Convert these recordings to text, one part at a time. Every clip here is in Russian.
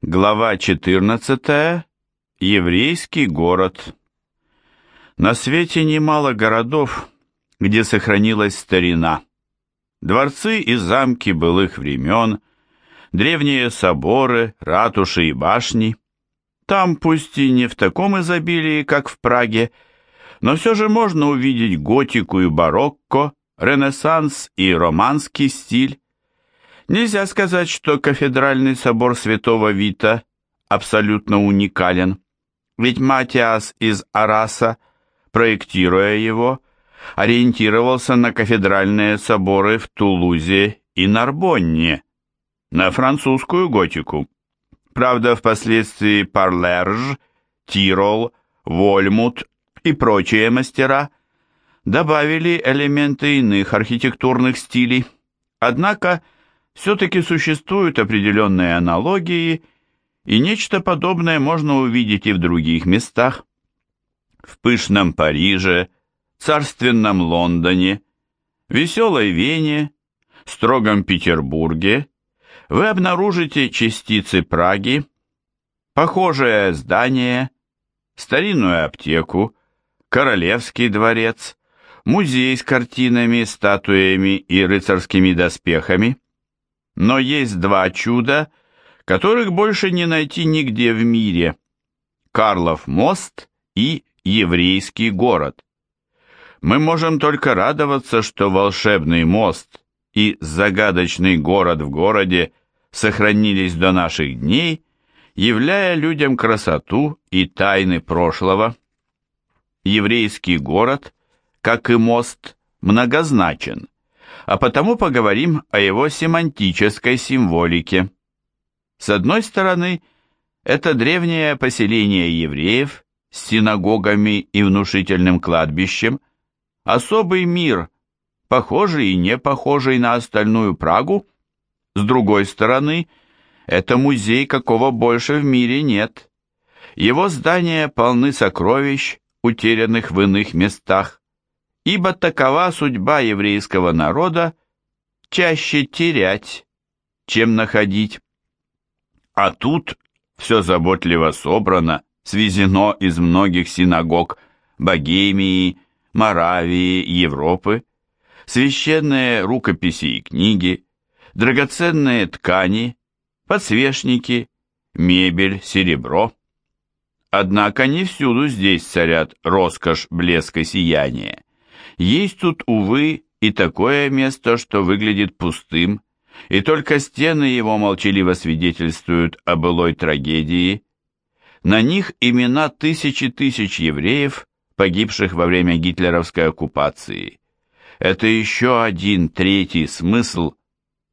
Глава 14. Еврейский город. На свете немало городов, где сохранилась старина. Дворцы и замки былых времен, древние соборы, ратуши и башни. Там, пусть и не в таком изобилии, как в Праге, но все же можно увидеть готику и барокко, ренессанс и романский стиль, Нельзя сказать, что кафедральный собор Святого Вита абсолютно уникален, ведь Матиас из Араса, проектируя его, ориентировался на кафедральные соборы в Тулузе и Нарбонне, на французскую готику. Правда, впоследствии Парлерж, Тирол, Вольмут и прочие мастера добавили элементы иных архитектурных стилей. Однако, все-таки существуют определенные аналогии, и нечто подобное можно увидеть и в других местах. В пышном Париже, царственном Лондоне, веселой Вене, строгом Петербурге вы обнаружите частицы Праги, похожее здание, старинную аптеку, королевский дворец, музей с картинами, статуями и рыцарскими доспехами – но есть два чуда, которых больше не найти нигде в мире. Карлов мост и еврейский город. Мы можем только радоваться, что волшебный мост и загадочный город в городе сохранились до наших дней, являя людям красоту и тайны прошлого. Еврейский город, как и мост, многозначен – а потому поговорим о его семантической символике. С одной стороны, это древнее поселение евреев с синагогами и внушительным кладбищем, особый мир, похожий и не похожий на остальную Прагу. С другой стороны, это музей, какого больше в мире нет. Его здания полны сокровищ, утерянных в иных местах ибо такова судьба еврейского народа чаще терять, чем находить. А тут все заботливо собрано, свезено из многих синагог Богемии, Моравии, Европы, священные рукописи и книги, драгоценные ткани, подсвечники, мебель, серебро. Однако не всюду здесь царят роскошь, блеск и сияние. Есть тут, увы, и такое место, что выглядит пустым, и только стены его молчаливо свидетельствуют о былой трагедии. На них имена тысячи тысяч евреев, погибших во время гитлеровской оккупации. Это еще один третий смысл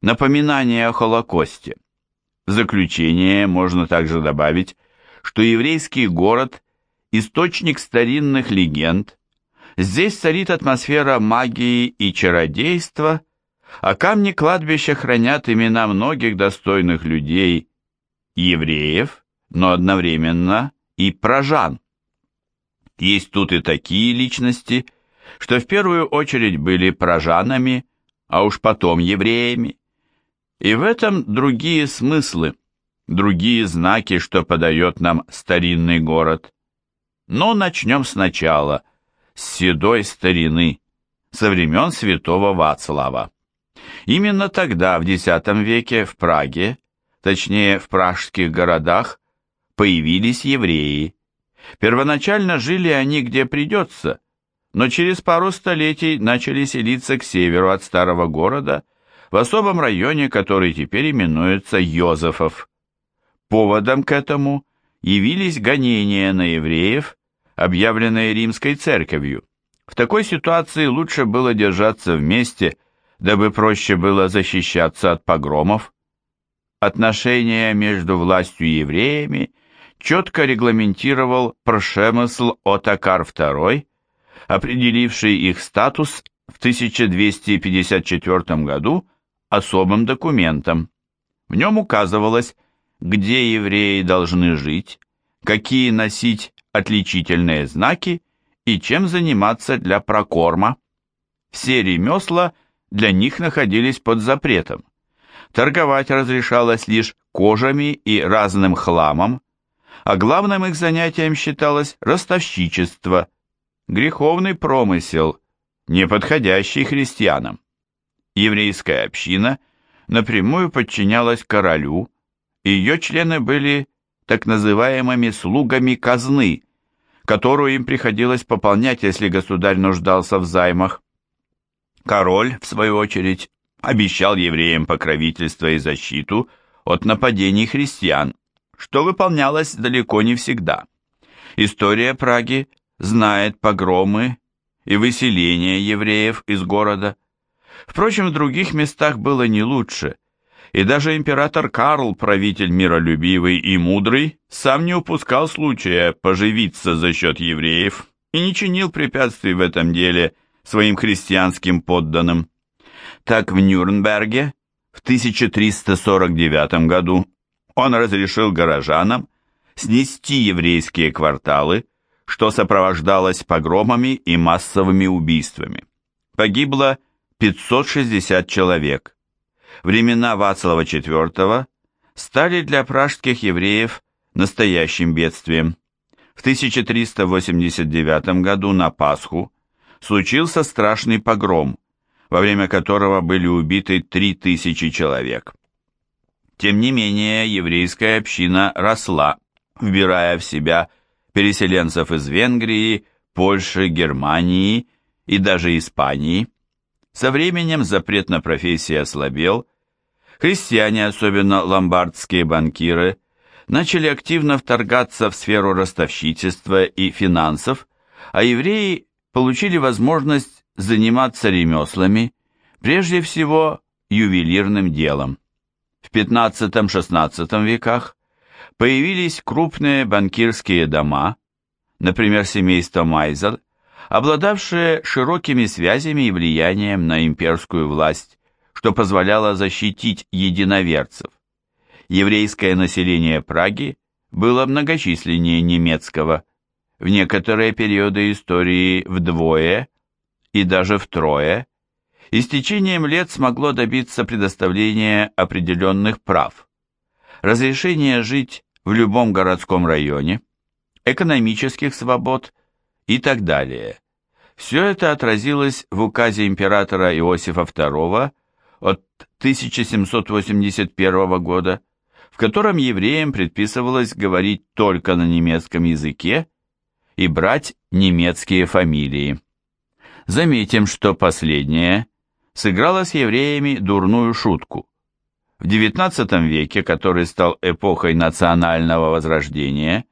напоминания о Холокосте. В заключение можно также добавить, что еврейский город – источник старинных легенд, Здесь царит атмосфера магии и чародейства, а камни кладбища хранят имена многих достойных людей, евреев, но одновременно и прожан. Есть тут и такие личности, что в первую очередь были прожанами, а уж потом евреями. И в этом другие смыслы, другие знаки, что подает нам старинный город. Но начнем сначала – седой старины, со времен святого Вацлава. Именно тогда, в X веке, в Праге, точнее в пражских городах, появились евреи. Первоначально жили они где придется, но через пару столетий начали селиться к северу от старого города, в особом районе, который теперь именуется Йозефов. Поводом к этому явились гонения на евреев объявленные римской церковью. В такой ситуации лучше было держаться вместе, дабы проще было защищаться от погромов. Отношения между властью и евреями четко регламентировал прошемысл Отакар II, определивший их статус в 1254 году особым документом. В нем указывалось, где евреи должны жить, какие носить отличительные знаки и чем заниматься для прокорма. Все ремесла для них находились под запретом. Торговать разрешалось лишь кожами и разным хламом, а главным их занятием считалось ростовщичество, греховный промысел, не подходящий христианам. Еврейская община напрямую подчинялась королю, и ее члены были так называемыми слугами казны, которую им приходилось пополнять, если государь нуждался в займах. Король, в свою очередь, обещал евреям покровительство и защиту от нападений христиан, что выполнялось далеко не всегда. История Праги знает погромы и выселение евреев из города. Впрочем, в других местах было не лучше, и даже император Карл, правитель миролюбивый и мудрый, сам не упускал случая поживиться за счет евреев и не чинил препятствий в этом деле своим христианским подданным. Так в Нюрнберге в 1349 году он разрешил горожанам снести еврейские кварталы, что сопровождалось погромами и массовыми убийствами. Погибло 560 человек. Времена Вацлава IV стали для пражских евреев настоящим бедствием. В 1389 году на Пасху случился страшный погром, во время которого были убиты 3000 человек. Тем не менее, еврейская община росла, вбирая в себя переселенцев из Венгрии, Польши, Германии и даже Испании. Со временем запрет на профессии ослабел, христиане, особенно ломбардские банкиры, начали активно вторгаться в сферу ростовщичества и финансов, а евреи получили возможность заниматься ремеслами, прежде всего ювелирным делом. В XV-XVI веках появились крупные банкирские дома, например, семейство Майзел, обладавшие широкими связями и влиянием на имперскую власть, что позволяло защитить единоверцев. Еврейское население Праги было многочисленнее немецкого, в некоторые периоды истории вдвое и даже втрое, и с течением лет смогло добиться предоставления определенных прав, разрешения жить в любом городском районе, экономических свобод и так далее. Все это отразилось в указе императора Иосифа II от 1781 года, в котором евреям предписывалось говорить только на немецком языке и брать немецкие фамилии. Заметим, что последнее сыграло с евреями дурную шутку. В XIX веке, который стал эпохой национального возрождения,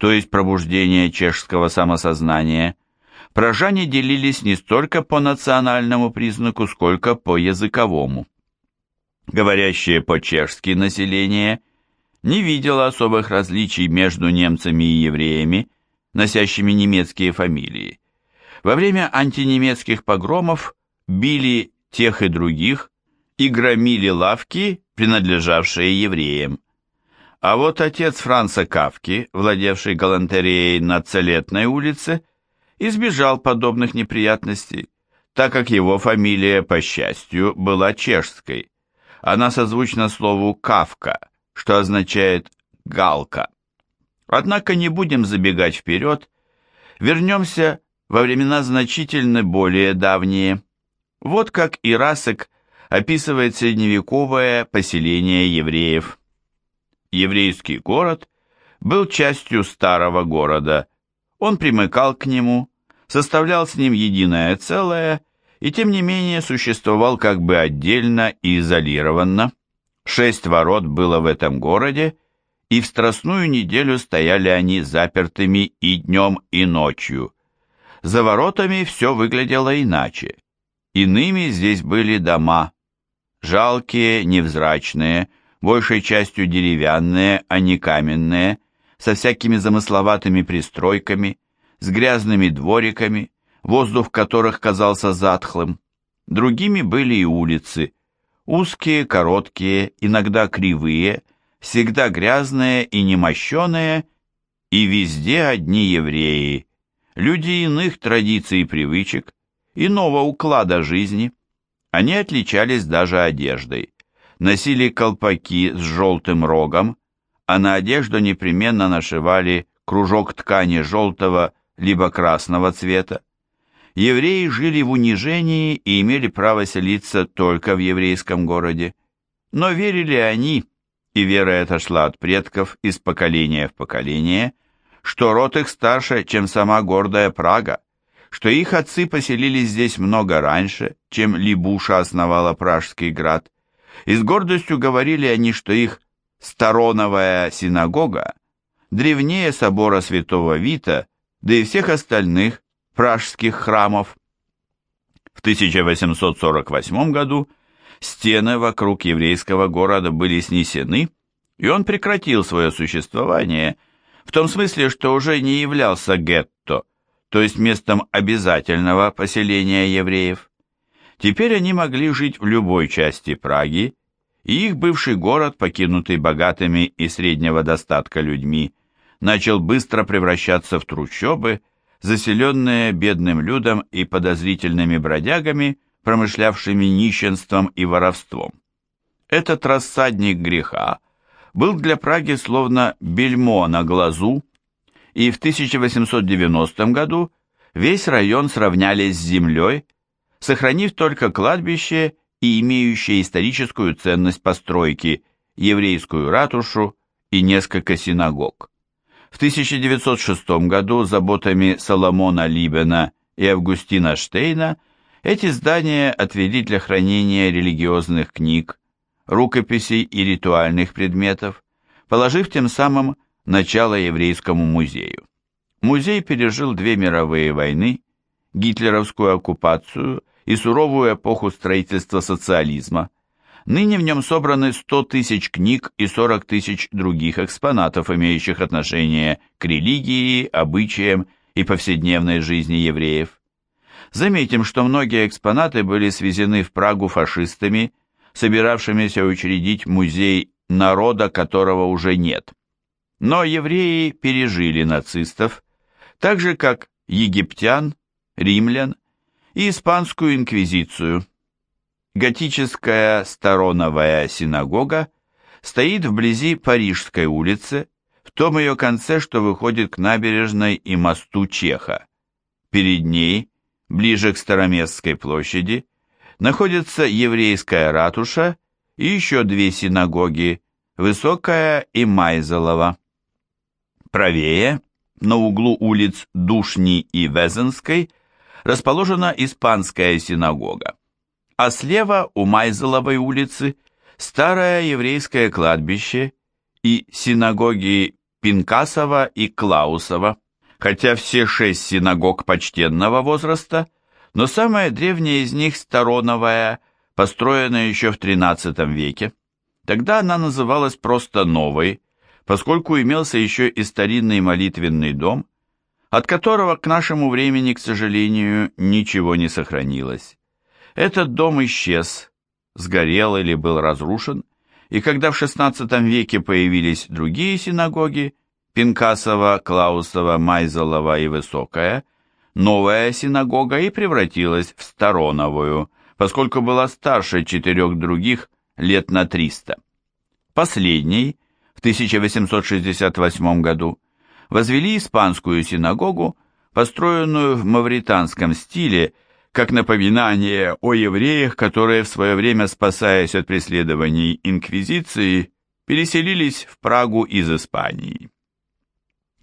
то есть пробуждения чешского самосознания, прожане делились не столько по национальному признаку, сколько по языковому. Говорящее по-чешски население не видело особых различий между немцами и евреями, носящими немецкие фамилии. Во время антинемецких погромов били тех и других и громили лавки, принадлежавшие евреям. А вот отец Франца Кавки, владевший галантереей на Целетной улице, избежал подобных неприятностей, так как его фамилия, по счастью, была чешской. Она созвучна слову «кавка», что означает «галка». Однако не будем забегать вперед, вернемся во времена значительно более давние. Вот как Ирасек описывает средневековое поселение евреев. Еврейский город был частью старого города, он примыкал к нему, составлял с ним единое целое и тем не менее существовал как бы отдельно и изолированно. Шесть ворот было в этом городе, и в страстную неделю стояли они запертыми и днем, и ночью. За воротами все выглядело иначе. Иными здесь были дома, жалкие, невзрачные, большей частью деревянные, а не каменные, со всякими замысловатыми пристройками, с грязными двориками, воздух которых казался затхлым. Другими были и улицы, узкие, короткие, иногда кривые, всегда грязные и немощеные, и везде одни евреи, люди иных традиций и привычек, иного уклада жизни. Они отличались даже одеждой. Носили колпаки с желтым рогом, а на одежду непременно нашивали кружок ткани желтого либо красного цвета. Евреи жили в унижении и имели право селиться только в еврейском городе. Но верили они, и вера эта шла от предков из поколения в поколение, что род их старше, чем сама гордая Прага, что их отцы поселились здесь много раньше, чем Либуша основала Пражский град, и с гордостью говорили они, что их Стороновая синагога древнее собора святого Вита, да и всех остальных пражских храмов. В 1848 году стены вокруг еврейского города были снесены, и он прекратил свое существование, в том смысле, что уже не являлся гетто, то есть местом обязательного поселения евреев. Теперь они могли жить в любой части Праги, и их бывший город, покинутый богатыми и среднего достатка людьми, начал быстро превращаться в трущобы, заселенные бедным людом и подозрительными бродягами, промышлявшими нищенством и воровством. Этот рассадник греха был для Праги словно бельмо на глазу, и в 1890 году весь район сравняли с землей, сохранив только кладбище и имеющие историческую ценность постройки, еврейскую ратушу и несколько синагог. В 1906 году заботами Соломона Либена и Августина Штейна эти здания отвели для хранения религиозных книг, рукописей и ритуальных предметов, положив тем самым начало еврейскому музею. Музей пережил две мировые войны, гитлеровскую оккупацию и суровую эпоху строительства социализма. Ныне в нем собраны 100 тысяч книг и 40 тысяч других экспонатов, имеющих отношение к религии, обычаям и повседневной жизни евреев. Заметим, что многие экспонаты были свезены в Прагу фашистами, собиравшимися учредить музей народа, которого уже нет. Но евреи пережили нацистов, так же как египтян, римлян и испанскую инквизицию. Готическая Стороновая синагога стоит вблизи Парижской улицы, в том ее конце, что выходит к набережной и мосту Чеха. Перед ней, ближе к Староместской площади, находится еврейская ратуша и еще две синагоги, Высокая и Майзелова. Правее, на углу улиц Душни и Везенской, расположена испанская синагога, а слева у Майзеловой улицы старое еврейское кладбище и синагоги Пинкасова и Клаусова. Хотя все шесть синагог почтенного возраста, но самая древняя из них Стороновая, построенная еще в XIII веке. Тогда она называлась просто Новой, поскольку имелся еще и старинный молитвенный дом, от которого к нашему времени, к сожалению, ничего не сохранилось. Этот дом исчез, сгорел или был разрушен, и когда в XVI веке появились другие синагоги, Пинкасова, Клаусова, Майзелова и Высокая, новая синагога и превратилась в Стороновую, поскольку была старше четырех других лет на 300. Последний, в 1868 году, возвели испанскую синагогу, построенную в мавританском стиле, как напоминание о евреях, которые в свое время, спасаясь от преследований инквизиции, переселились в Прагу из Испании.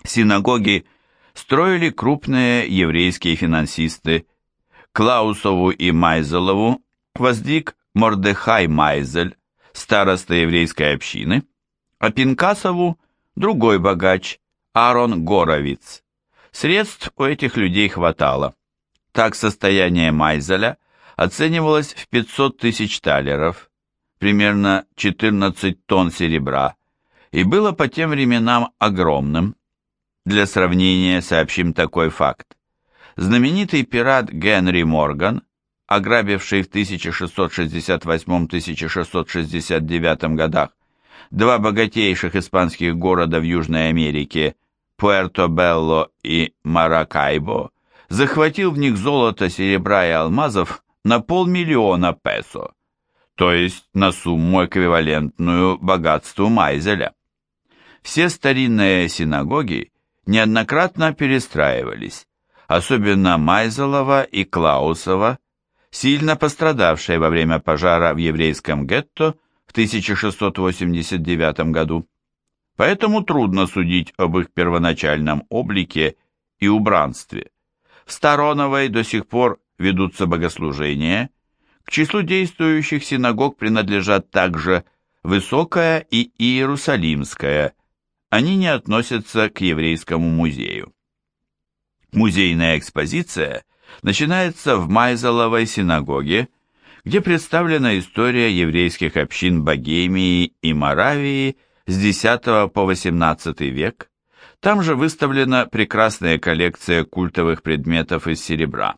Синагоги строили крупные еврейские финансисты. Клаусову и Майзелову воздвиг Мордехай Майзель, староста еврейской общины, а Пинкасову – другой богач, Аарон Горовиц. Средств у этих людей хватало. Так состояние Майзеля оценивалось в 500 тысяч талеров, примерно 14 тонн серебра, и было по тем временам огромным. Для сравнения сообщим такой факт. Знаменитый пират Генри Морган, ограбивший в 1668-1669 годах два богатейших испанских города в Южной Америке – Пуэрто-Белло и Маракайбо, захватил в них золото, серебра и алмазов на полмиллиона песо. то есть на сумму, эквивалентную богатству Майзеля. Все старинные синагоги неоднократно перестраивались, особенно Майзелова и Клаусова, сильно пострадавшие во время пожара в еврейском гетто в 1689 году. Поэтому трудно судить об их первоначальном облике и убранстве. В Стороновой до сих пор ведутся богослужения. К числу действующих синагог принадлежат также Высокая и Иерусалимская. Они не относятся к еврейскому музею. Музейная экспозиция начинается в Майзеловой синагоге, где представлена история еврейских общин Богемии и Моравии с X по XVIII век, там же выставлена прекрасная коллекция культовых предметов из серебра.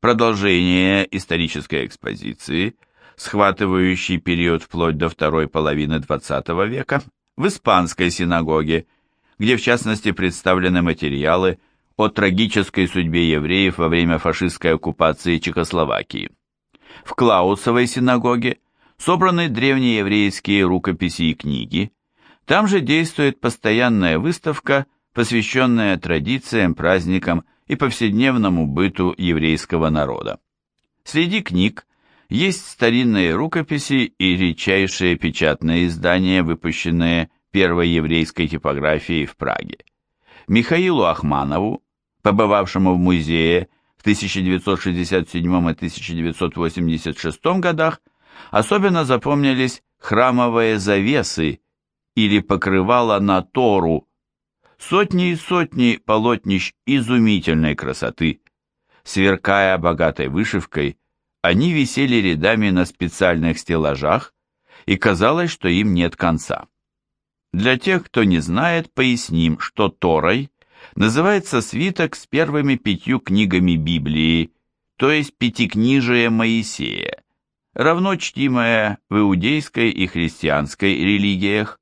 Продолжение исторической экспозиции, схватывающий период вплоть до второй половины XX века, в Испанской синагоге, где в частности представлены материалы о трагической судьбе евреев во время фашистской оккупации Чехословакии. В Клаусовой синагоге собраны древнееврейские рукописи и книги, там же действует постоянная выставка, посвященная традициям, праздникам и повседневному быту еврейского народа. Среди книг есть старинные рукописи и редчайшие печатные издания, выпущенные первой еврейской типографией в Праге. Михаилу Ахманову, побывавшему в музее в 1967 и 1986 годах, особенно запомнились храмовые завесы или покрывала на Тору, сотни и сотни полотнищ изумительной красоты. Сверкая богатой вышивкой, они висели рядами на специальных стеллажах, и казалось, что им нет конца. Для тех, кто не знает, поясним, что Торой называется свиток с первыми пятью книгами Библии, то есть пятикнижие Моисея, равно чтимое в иудейской и христианской религиях,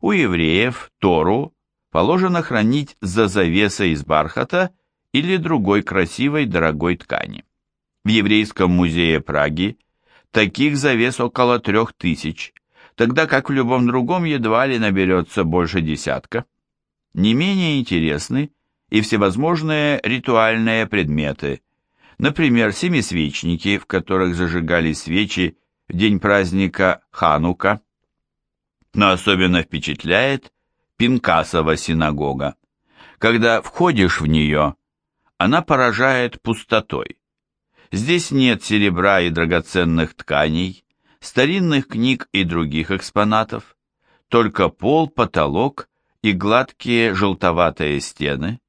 у евреев Тору положено хранить за завесой из бархата или другой красивой дорогой ткани. В Еврейском музее Праги таких завес около трех тысяч, тогда как в любом другом едва ли наберется больше десятка. Не менее интересны и всевозможные ритуальные предметы, например, семисвечники, в которых зажигались свечи в день праздника Ханука, но особенно впечатляет Пинкасова синагога. Когда входишь в нее, она поражает пустотой. Здесь нет серебра и драгоценных тканей, старинных книг и других экспонатов, только пол, потолок и гладкие желтоватые стены.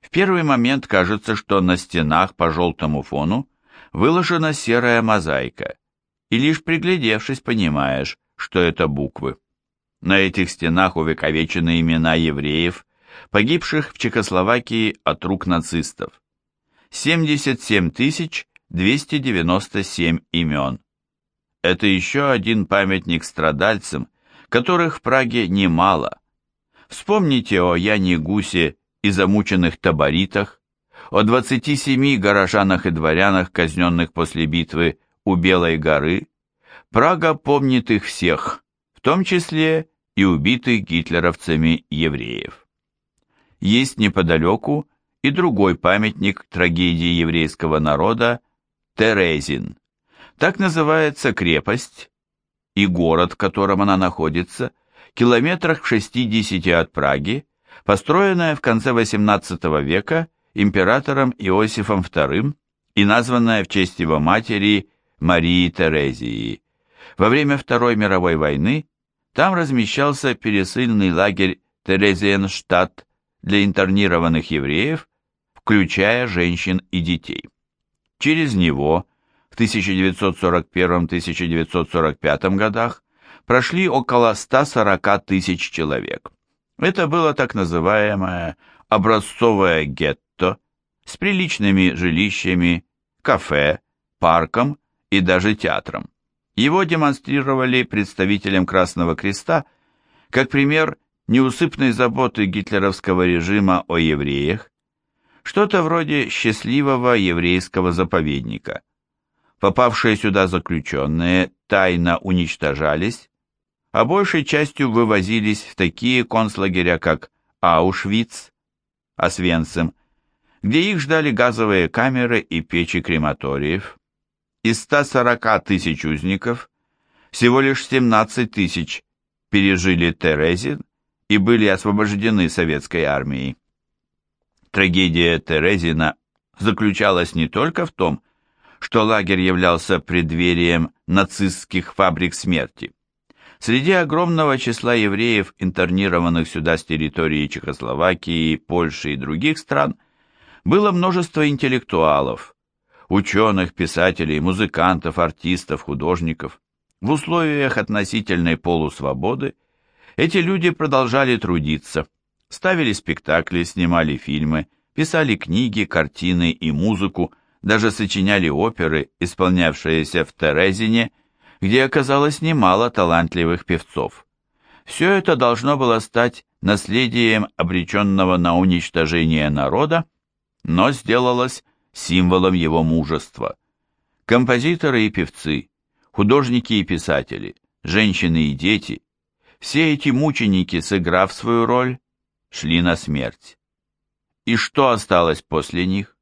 В первый момент кажется, что на стенах по желтому фону выложена серая мозаика, и лишь приглядевшись понимаешь, что это буквы. На этих стенах увековечены имена евреев, погибших в Чехословакии от рук нацистов. 77 297 имен. Это еще один памятник страдальцам, которых в Праге немало. Вспомните о Яне Гусе и замученных таборитах, о 27 горожанах и дворянах, казненных после битвы у Белой горы. Прага помнит их всех, том числе и убитых гитлеровцами евреев. Есть неподалеку и другой памятник трагедии еврейского народа Терезин. Так называется крепость и город, в котором она находится, километрах в 60 от Праги, построенная в конце XVIII века императором Иосифом II и названная в честь его матери Марии Терезии. Во время Второй мировой войны там размещался пересыльный лагерь Терезиенштадт для интернированных евреев, включая женщин и детей. Через него в 1941-1945 годах прошли около 140 тысяч человек. Это было так называемое образцовое гетто с приличными жилищами, кафе, парком и даже театром. Его демонстрировали представителям Красного Креста как пример неусыпной заботы гитлеровского режима о евреях, что-то вроде счастливого еврейского заповедника. Попавшие сюда заключенные тайно уничтожались, а большей частью вывозились в такие концлагеря, как Аушвиц, Освенцим, где их ждали газовые камеры и печи крематориев. Из 140 тысяч узников всего лишь 17 тысяч пережили Терезин и были освобождены советской армией. Трагедия Терезина заключалась не только в том, что лагерь являлся преддверием нацистских фабрик смерти. Среди огромного числа евреев, интернированных сюда с территории Чехословакии, Польши и других стран, было множество интеллектуалов, ученых, писателей, музыкантов, артистов, художников. В условиях относительной полусвободы эти люди продолжали трудиться, ставили спектакли, снимали фильмы, писали книги, картины и музыку, даже сочиняли оперы, исполнявшиеся в Терезине, где оказалось немало талантливых певцов. Все это должно было стать наследием обреченного на уничтожение народа, но сделалось символом его мужества. Композиторы и певцы, художники и писатели, женщины и дети, все эти мученики, сыграв свою роль, шли на смерть. И что осталось после них?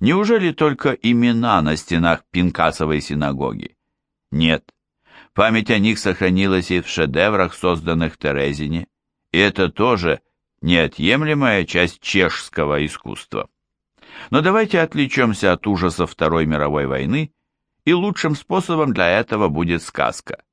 Неужели только имена на стенах Пинкасовой синагоги? Нет. Память о них сохранилась и в шедеврах, созданных Терезине, и это тоже неотъемлемая часть чешского искусства. Но давайте отвлечемся от ужасов Второй мировой войны, и лучшим способом для этого будет сказка.